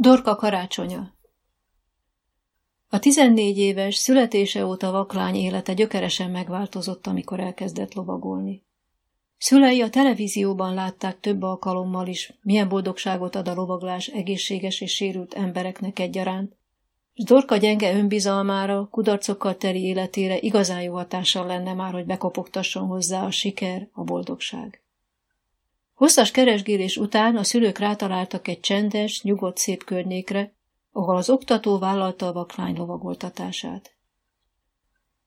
Dorka karácsonya A tizennégy éves, születése óta vaklány élete gyökeresen megváltozott, amikor elkezdett lovagolni. Szülei a televízióban látták több alkalommal is, milyen boldogságot ad a lovaglás egészséges és sérült embereknek egyaránt, és Dorka gyenge önbizalmára, kudarcokkal teri életére igazán jó hatással lenne már, hogy bekopogtasson hozzá a siker, a boldogság. Hosszas keresgélés után a szülők rátaláltak egy csendes, nyugodt szép környékre, ahol az oktató vállalta a vaklány lovagoltatását.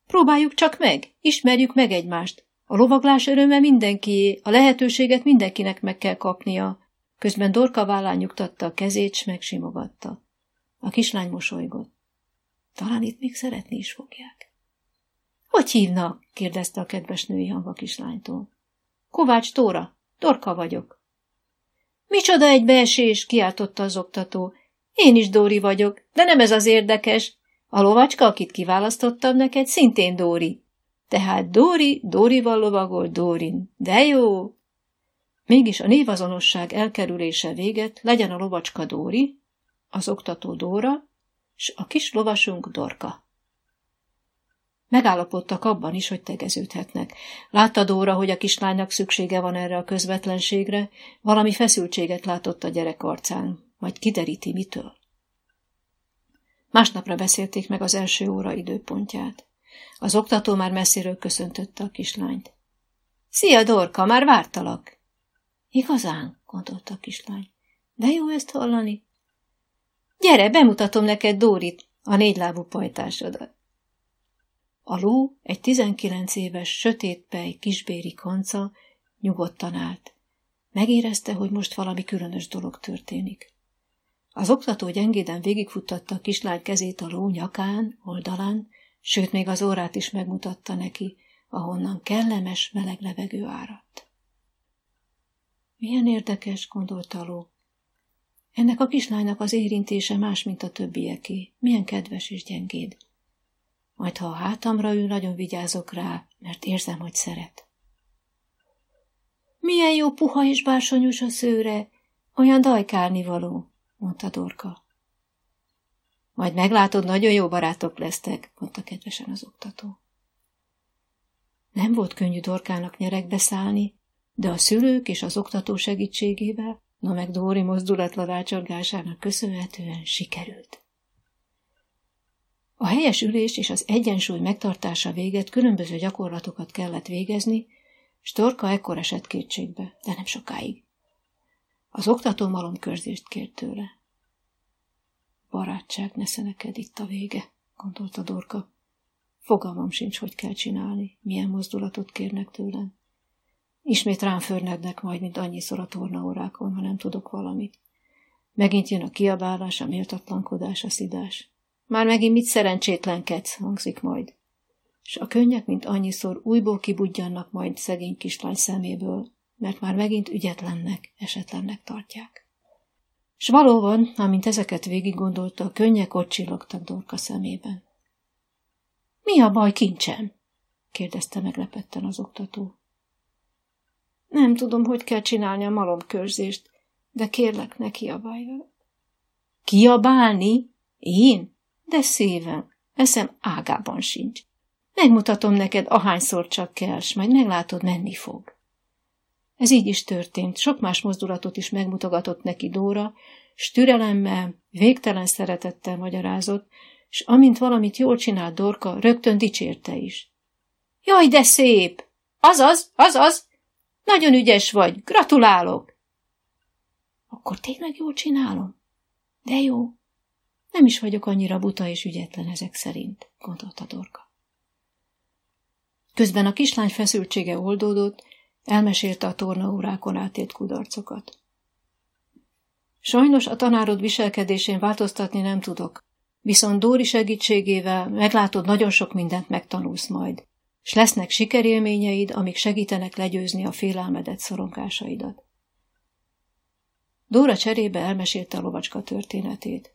Próbáljuk csak meg, ismerjük meg egymást. A lovaglás öröme mindenkié, a lehetőséget mindenkinek meg kell kapnia. Közben Dorka vállán nyugtatta a kezét, s megsimogatta. A kislány mosolygott. Talán itt még szeretni is fogják. Hogy hívnak? kérdezte a kedves női hang a kislánytól. Kovács Tóra, Dorka vagyok. Micsoda egy beesés, kiáltotta az oktató. Én is Dóri vagyok, de nem ez az érdekes. A lovacska, akit kiválasztottam neked, szintén Dóri. Tehát Dóri, Dórival lovagol Dórin. De jó! Mégis a névazonosság elkerülése véget legyen a lovacska Dóri, az oktató Dóra, s a kis lovasunk Dorka. Megállapodtak abban is, hogy tegeződhetnek. Látta Dóra, hogy a kislánynak szüksége van erre a közvetlenségre, valami feszültséget látott a gyerek arcán, majd kideríti mitől. Másnapra beszélték meg az első óra időpontját. Az oktató már messziről köszöntötte a kislányt. Szia, Dorka, már vártalak! Igazán, gondolta a kislány. De jó ezt hallani. Gyere, bemutatom neked Dórit, a négylábú pajtásodat. A ló, egy tizenkilenc éves, sötétpej, kisbéri kanca nyugodtan állt. Megérezte, hogy most valami különös dolog történik. Az oktató gyengéden végigfuttatta a kislány kezét a ló nyakán, oldalán, sőt még az órát is megmutatta neki, ahonnan kellemes, meleg levegő áradt. Milyen érdekes, gondolta a ló. Ennek a kislánynak az érintése más, mint a többieké. Milyen kedves és gyengéd. Majd ha a hátamra ül, nagyon vigyázok rá, mert érzem, hogy szeret. Milyen jó puha és bársonyos a szőre, olyan dajkálni való, mondta Dorka. Majd meglátod, nagyon jó barátok lesztek, mondta kedvesen az oktató. Nem volt könnyű Dorkának nyerekbe szállni, de a szülők és az oktató segítségével, na meg Dóri mozdulatlan rácsorgásának köszönhetően sikerült. A helyes ülés és az egyensúly megtartása véget különböző gyakorlatokat kellett végezni, s Torka ekkor esett kétségbe, de nem sokáig. Az oktató malomkörzést kért tőle. Barátság, nesze neked itt a vége, gondolta Dorka. Fogalmam sincs, hogy kell csinálni, milyen mozdulatot kérnek tőlem. Ismét rám förnednek majd, mint annyiszor a tornaórákon, ha nem tudok valamit. Megint jön a kiabálás, a méltatlankodás, a szidás. Már megint mit szerencsétlenkedsz, hangzik majd. És a könnyek, mint annyiszor újból kibudjannak majd szegény kislány szeméből, mert már megint ügyetlennek, esetlennek tartják. S valóban, amint ezeket végig gondolta, a könnyek ott csillogtak Dorka szemében. Mi a baj, kincsem? kérdezte meglepetten az oktató. Nem tudom, hogy kell csinálni a malomkörzést, de kérlek, ne kiabálj Kiabálni? Én? De szívem, eszem ágában sincs. Megmutatom neked, ahányszor csak kell, s majd meglátod, menni fog. Ez így is történt, sok más mozdulatot is megmutogatott neki Dóra, s türelemmel, végtelen szeretettel magyarázott, s amint valamit jól csinált Dorka, rögtön dicsérte is. Jaj, de szép! Azaz, azaz! Nagyon ügyes vagy, gratulálok! Akkor tényleg jól csinálom? De jó, nem is vagyok annyira buta és ügyetlen ezek szerint, gondolta Dorka. Közben a kislány feszültsége oldódott, elmesélte a tornaórákon átért kudarcokat. Sajnos a tanárod viselkedésén változtatni nem tudok, viszont Dóri segítségével meglátod, nagyon sok mindent megtanulsz majd, s lesznek sikerélményeid, amik segítenek legyőzni a félelmedet szorongásaidat. Dóra cserébe elmesélte a lovacska történetét.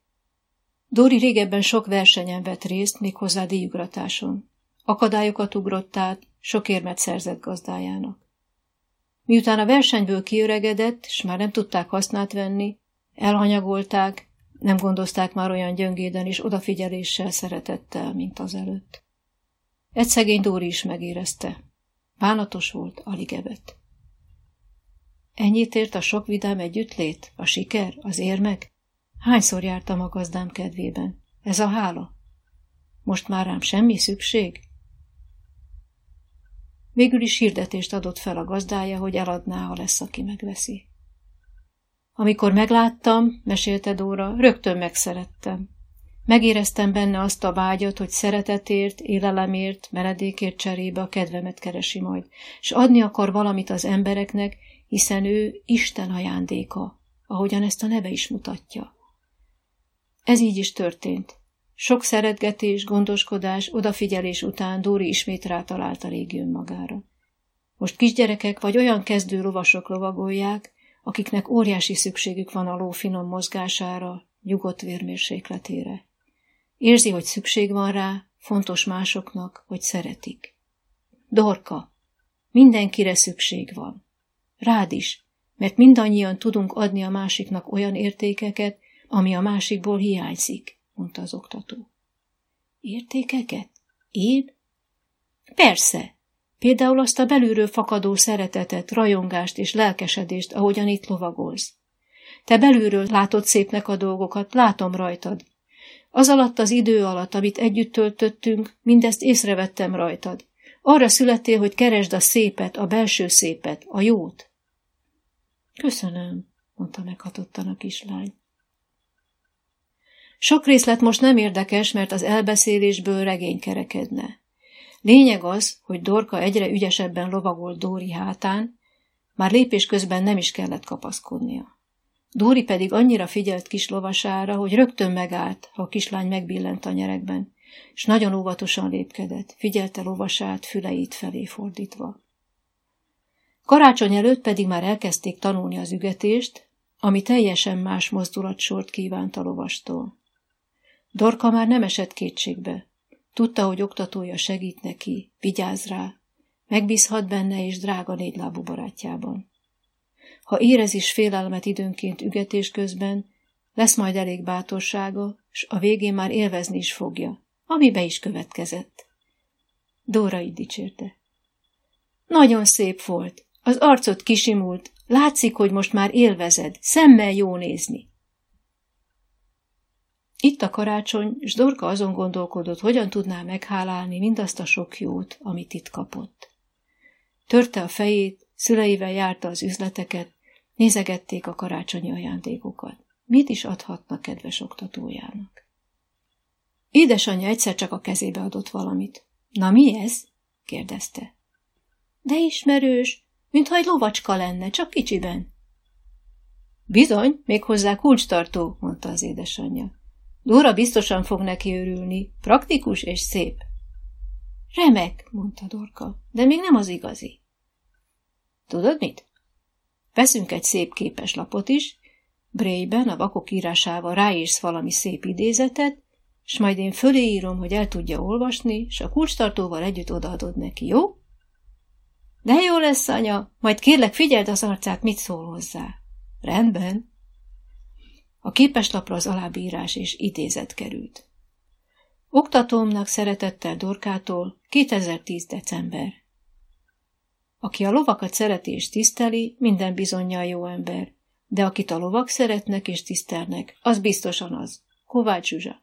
Dóri régebben sok versenyen vett részt, méghozzá díjugratáson. Akadályokat ugrott át, sok érmet szerzett gazdájának. Miután a versenyből kiöregedett, és már nem tudták hasznát venni, elhanyagolták, Nem gondozták már olyan gyöngéden és odafigyeléssel, szeretettel, mint az előtt. Egy szegény Dóri is megérezte. Bánatos volt, alig evett. Ennyit ért a sok vidám együttlét, a siker, az érmek? Hányszor jártam a gazdám kedvében? Ez a hála? Most már rám semmi szükség? Végül is hirdetést adott fel a gazdája, hogy eladná, ha lesz, aki megveszi. Amikor megláttam, mesélte Dóra, rögtön megszerettem. Megéreztem benne azt a vágyat, hogy szeretetért, élelemért, meredékért cserébe a kedvemet keresi majd, és adni akar valamit az embereknek, hiszen ő Isten ajándéka, ahogyan ezt a neve is mutatja. Ez így is történt. Sok szeretgetés, gondoskodás, odafigyelés után Dóri ismét rátalált a régi önmagára. Most kisgyerekek vagy olyan kezdő lovasok lovagolják, akiknek óriási szükségük van a ló finom mozgására, nyugodt vérmérsékletére. Érzi, hogy szükség van rá, fontos másoknak, hogy szeretik. Dorka, mindenkire szükség van. Rád is, mert mindannyian tudunk adni a másiknak olyan értékeket, ami a másikból hiányzik, mondta az oktató. Értékeket? Én? Persze. Például azt a belülről fakadó szeretetet, rajongást és lelkesedést, ahogyan itt lovagolsz. Te belülről látod szépnek a dolgokat, látom rajtad. Az alatt az idő alatt, amit együtt töltöttünk, mindezt észrevettem rajtad. Arra születtél, hogy keresd a szépet, a belső szépet, a jót. Köszönöm, mondta meghatottan a kislány. Sok részlet most nem érdekes, mert az elbeszélésből regény kerekedne. Lényeg az, hogy Dorka egyre ügyesebben lovagolt Dóri hátán, már lépés közben nem is kellett kapaszkodnia. Dóri pedig annyira figyelt kis lovasára, hogy rögtön megállt, ha a kislány megbillent a nyerekben, és nagyon óvatosan lépkedett, figyelte lovasát, füleit felé fordítva. Karácsony előtt pedig már elkezdték tanulni az ügetést, ami teljesen más mozdulatsort kívánt a lovastól. Dorka már nem esett kétségbe. Tudta, hogy oktatója segít neki, vigyáz rá, megbízhat benne és drága négylábú barátjában. Ha érez is félelmet időnként ügetés közben, lesz majd elég bátorsága, s a végén már élvezni is fogja, ami be is következett. Dóra így dicsérte. Nagyon szép volt, az arcod kisimult, látszik, hogy most már élvezed, szemmel jó nézni. Itt a karácsony, és Dorka azon gondolkodott, hogyan tudná meghálálni mindazt a sok jót, amit itt kapott. Törte a fejét, szüleivel járta az üzleteket, nézegették a karácsonyi ajándékokat. Mit is adhatna kedves oktatójának? Édesanyja egyszer csak a kezébe adott valamit. Na mi ez? kérdezte. De ismerős, mintha egy lovacska lenne, csak kicsiben. Bizony, még hozzá kulcstartó, mondta az édesanyja. Dóra biztosan fog neki örülni, praktikus és szép. Remek, mondta Dorka, de még nem az igazi. Tudod mit? Veszünk egy szép képeslapot is, Brayben a vakok írásával ráírsz valami szép idézetet, és majd én fölé írom, hogy el tudja olvasni, és a kulcstartóval együtt odaadod neki, jó? De jó lesz, anya, majd kérlek figyeld az arcát, mit szól hozzá. Rendben. A képeslapra az alábírás és idézet került. Oktatómnak szeretettel Dorkától 2010. december. Aki a lovakat szereti és tiszteli, minden bizonyal jó ember, de akit a lovak szeretnek és tisztelnek, az biztosan az. Kovács Zsuzsa.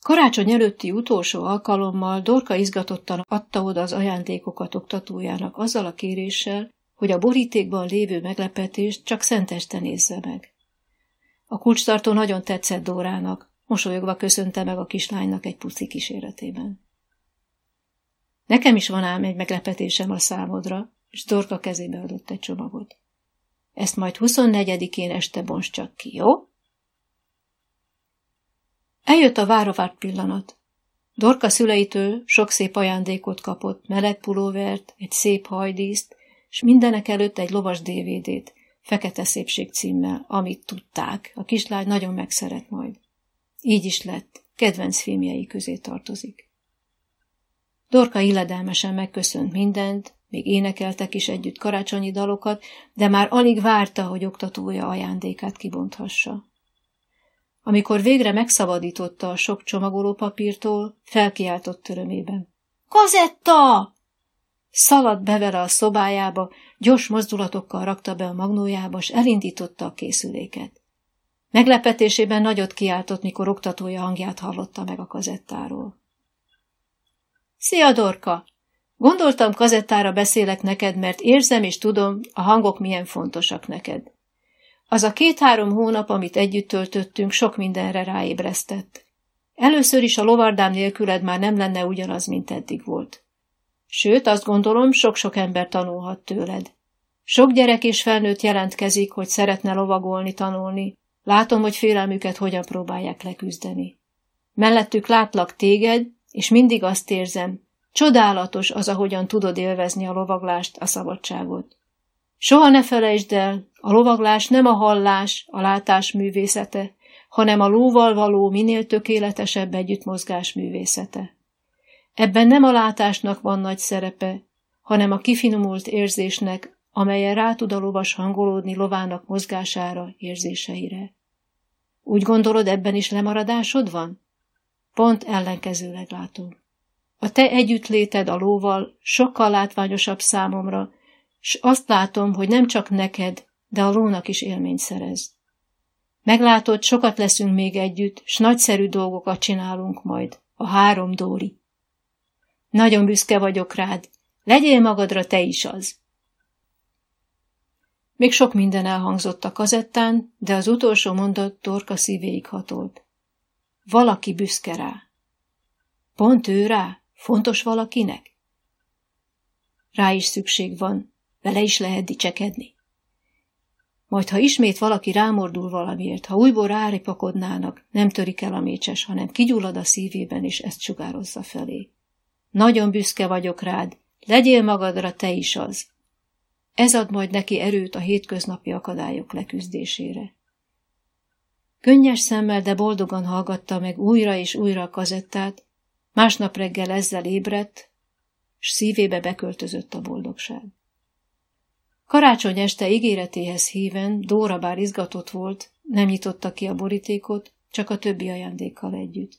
Karácsony előtti utolsó alkalommal Dorka izgatottan adta oda az ajándékokat oktatójának azzal a kéréssel, hogy a borítékban lévő meglepetést csak szenteste nézze meg. A kulcstartó nagyon tetszett Dórának, mosolyogva köszönte meg a kislánynak egy puci kíséretében. Nekem is van ám egy meglepetésem a számodra, és Dorka kezébe adott egy csomagot. Ezt majd 24-én este bonts csak ki, jó? Eljött a váravárt pillanat. Dorka szüleitől sok szép ajándékot kapott, meleg pulóvert, egy szép hajdíszt, és mindenek előtt egy lovas DVD-t, Fekete Szépség címmel, amit tudták, a kislány nagyon megszeret majd. Így is lett, kedvenc filmjei közé tartozik. Dorka illedelmesen megköszönt mindent, még énekeltek is együtt karácsonyi dalokat, de már alig várta, hogy oktatója ajándékát kibonthassa. Amikor végre megszabadította a sok csomagoló papírtól, felkiáltott örömében. Kazetta! Szaladt be vele a szobájába, gyors mozdulatokkal rakta be a magnójába, s elindította a készüléket. Meglepetésében nagyot kiáltott, mikor oktatója hangját hallotta meg a kazettáról. Szia, Dorka! Gondoltam, kazettára beszélek neked, mert érzem és tudom, a hangok milyen fontosak neked. Az a két-három hónap, amit együtt töltöttünk, sok mindenre ráébresztett. Először is a lovardám nélküled már nem lenne ugyanaz, mint eddig volt. Sőt, azt gondolom, sok-sok ember tanulhat tőled. Sok gyerek és felnőtt jelentkezik, hogy szeretne lovagolni, tanulni. Látom, hogy félelmüket hogyan próbálják leküzdeni. Mellettük látlak téged, és mindig azt érzem, csodálatos az, ahogyan tudod élvezni a lovaglást, a szabadságot. Soha ne felejtsd el, a lovaglás nem a hallás, a látás művészete, hanem a lóval való minél tökéletesebb együttmozgás művészete. Ebben nem a látásnak van nagy szerepe, hanem a kifinomult érzésnek, amelyen rá tud a lovas hangolódni lovának mozgására, érzéseire. Úgy gondolod, ebben is lemaradásod van? Pont ellenkezőleg látom. A te együttléted a lóval sokkal látványosabb számomra, s azt látom, hogy nem csak neked, de a lónak is élményt szerez. Meglátod, sokat leszünk még együtt, s nagyszerű dolgokat csinálunk majd, a három Dóri. Nagyon büszke vagyok rád, legyél magadra te is az. Még sok minden elhangzott a kazettán, de az utolsó mondat Dorka szívéig hatolt. Valaki büszke rá. Pont ő rá? Fontos valakinek? Rá is szükség van, vele is lehet dicsekedni. Majd, ha ismét valaki rámordul valamiért, ha újból ráripakodnának, nem törik el a mécses, hanem kigyullad a szívében, és ezt sugározza felé. Nagyon büszke vagyok rád, legyél magadra te is az. Ez ad majd neki erőt a hétköznapi akadályok leküzdésére. Könnyes szemmel, de boldogan hallgatta meg újra és újra a kazettát, másnap reggel ezzel ébredt, s szívébe beköltözött a boldogság. Karácsony este ígéretéhez híven Dóra bár izgatott volt, nem nyitotta ki a borítékot, csak a többi ajándékkal együtt.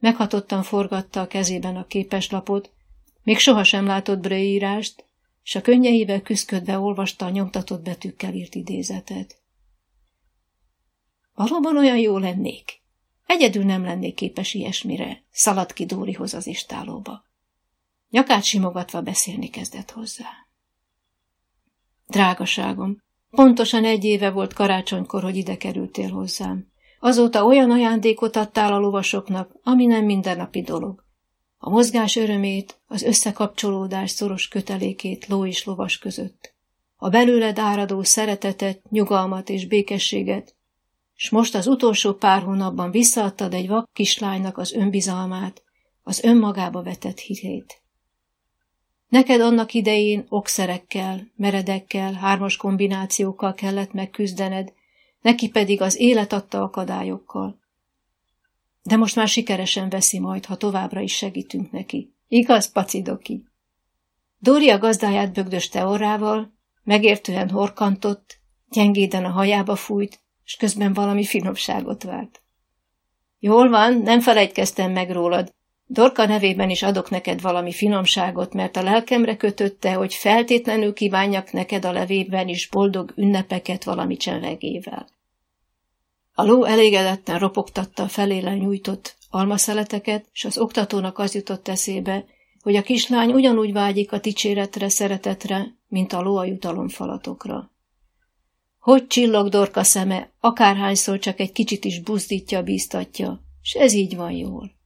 Meghatottan forgatta a kezében a képeslapot, még sohasem látott brőírást, s a könnyeivel küszködve olvasta a nyomtatott betűkkel írt idézetet. Valóban olyan jó lennék. Egyedül nem lennék képes ilyesmire, szaladt ki Dórihoz az istálóba. Nyakát simogatva beszélni kezdett hozzá. Drágaságom, pontosan egy éve volt karácsonykor, hogy ide kerültél hozzám. Azóta olyan ajándékot adtál a lovasoknak, ami nem mindennapi dolog. A mozgás örömét, az összekapcsolódás szoros kötelékét ló és lovas között. A belőled áradó szeretetet, nyugalmat és békességet, s most az utolsó pár hónapban visszaadtad egy vak kislánynak az önbizalmát, az önmagába vetett hitét. Neked annak idején okszerekkel, meredekkel, hármas kombinációkkal kellett megküzdened, neki pedig az élet adta akadályokkal. De most már sikeresen veszi majd, ha továbbra is segítünk neki. Igaz, pacidoki? Dória gazdáját bögdöste orrával, megértően horkantott, gyengéden a hajába fújt, és közben valami finomságot várt. Jól van, nem felejtkeztem meg rólad, Dorka nevében is adok neked valami finomságot, mert a lelkemre kötötte, hogy feltétlenül kívánjak neked a levében is boldog ünnepeket valami csenlegével. A ló elégedetten ropogtatta a felélen nyújtott almaszeleteket, és az oktatónak az jutott eszébe, hogy a kislány ugyanúgy vágyik a dicséretre, szeretetre, mint a ló a jutalomfalatokra. Hogy csillog Dorka szeme, akárhányszor csak egy kicsit is buzdítja, bíztatja, és ez így van jól.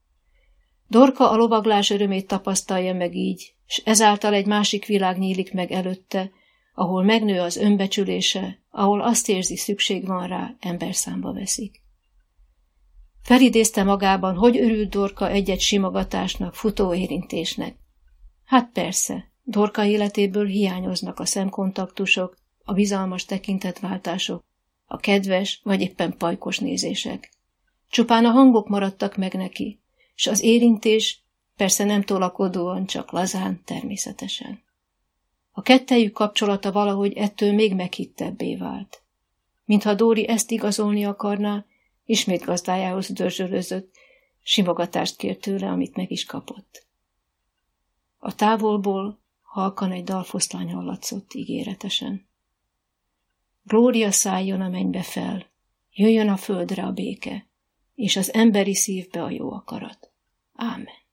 Dorka a lovaglás örömét tapasztalja meg így, s ezáltal egy másik világ nyílik meg előtte, ahol megnő az önbecsülése, ahol azt érzi, szükség van rá, ember számba veszik. Felidézte magában, hogy örült Dorka egy-egy simogatásnak, futóérintésnek. Hát persze, Dorka életéből hiányoznak a szemkontaktusok, a bizalmas tekintetváltások, a kedves vagy éppen pajkos nézések. Csupán a hangok maradtak meg neki, s az érintés persze nem tolakodóan, csak lazán, természetesen. A kettejük kapcsolata valahogy ettől még meghittebbé vált. Mintha Dóri ezt igazolni akarná, ismét gazdájához dörzsölözött, simogatást kért tőle, amit meg is kapott. A távolból halkan egy dalfoszlány hallatszott ígéretesen. Glória szálljon a mennybe fel, jöjjön a földre a béke, és az emberi szívbe a jó akarat. Ámen.